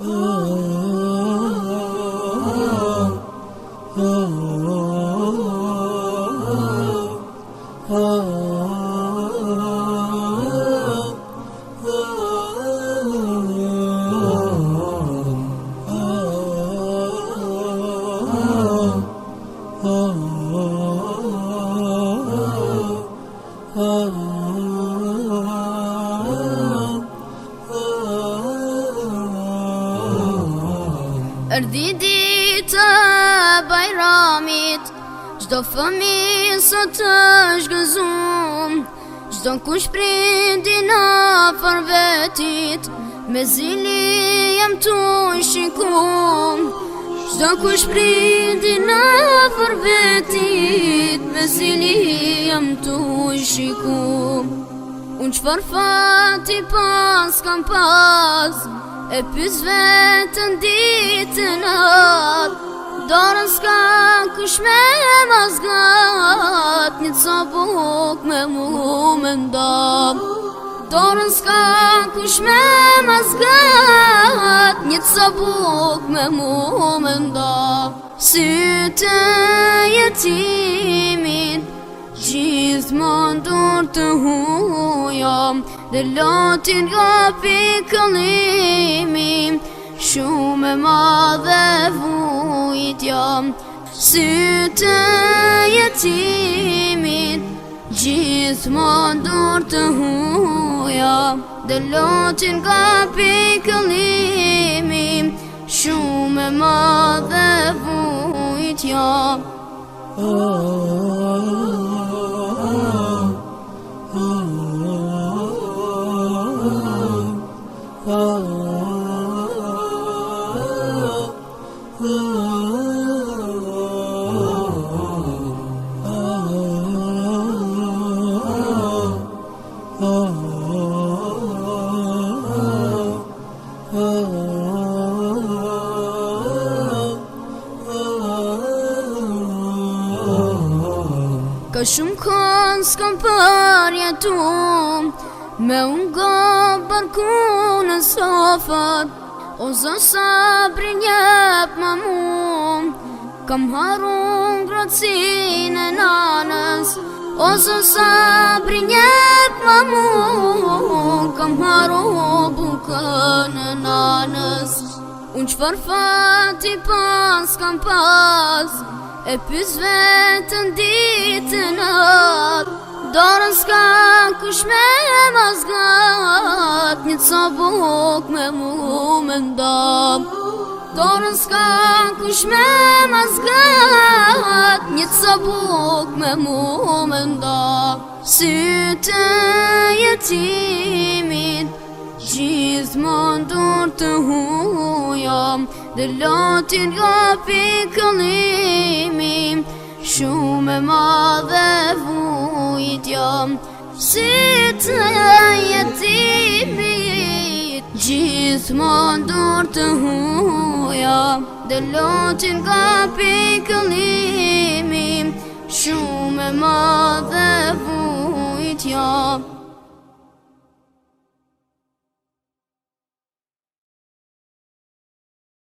Oh. Erdi ditë bajramit Gjdo fëmi së të shgëzum Gjdo në kush prindi në për vetit Me zili jem të shikum Gjdo në kush prindi në për vetit Me zili jem të shikum Unë qëfar fati pas kam pasë E pys vetën ditë në atë Dorën s'ka kush me mazgat Një co buk me mu me ndam Dorën s'ka kush me mazgat Një co buk me mu me ndam Sy të jetimin gjithë mundur të huja Dhe lotin nga jo pikëllimi Shume ma dhe vujtja Sy të jetimit Gjithë mundur të huja Dhe lotin nga jo pikëllimi Shume ma dhe vujtja Oh, oh, oh. Ka shumë kënë s'kam përja tu Me unë go barku në sofët O zë sa pri njep Kam haru në grotësin e nanës O zë sa pri njep Kam haru bu kokën e nanës Unë që për fati pas kam pas E pys vetën në ditë në arë Dorën s'ka kush me e mazgat Një të sabuk me mu me ndam Dorën s'ka kush me e mazgat Një të sabuk me mu me ndam Sy të Dhe lotin nga pikëllimi Shume ma dhe vujtja Si të jetimit Gjithë më ndur të huja Dhe lotin nga pikëllimi Shume ma dhe Shume ma dhe vujtja